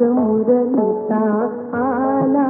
ராஜமுரளிதா ஆலா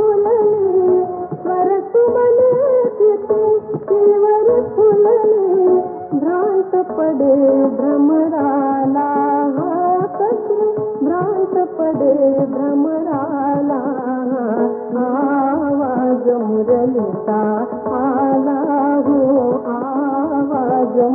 फुल वर तु भले भ्रांत पढ़े भ्रमराल्रांत पढ़े भ्रमराला। आला हो आवाज़र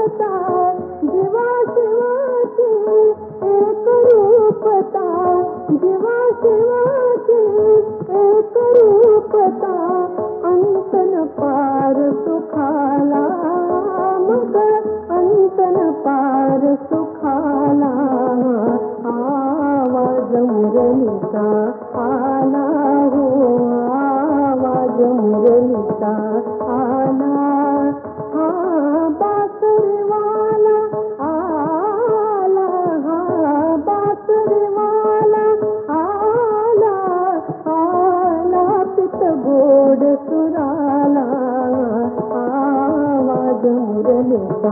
जीवा शिवाची एक रूपता जीवा शिवाची एक रूपता अंतन पार सुखाला मग अंतन पार सुखाला आवाज मुरलिता आला हो आवाज मुरलीचा आ ಗೌರಲಿತ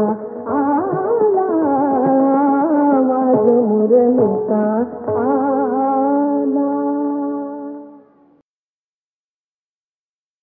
ಆ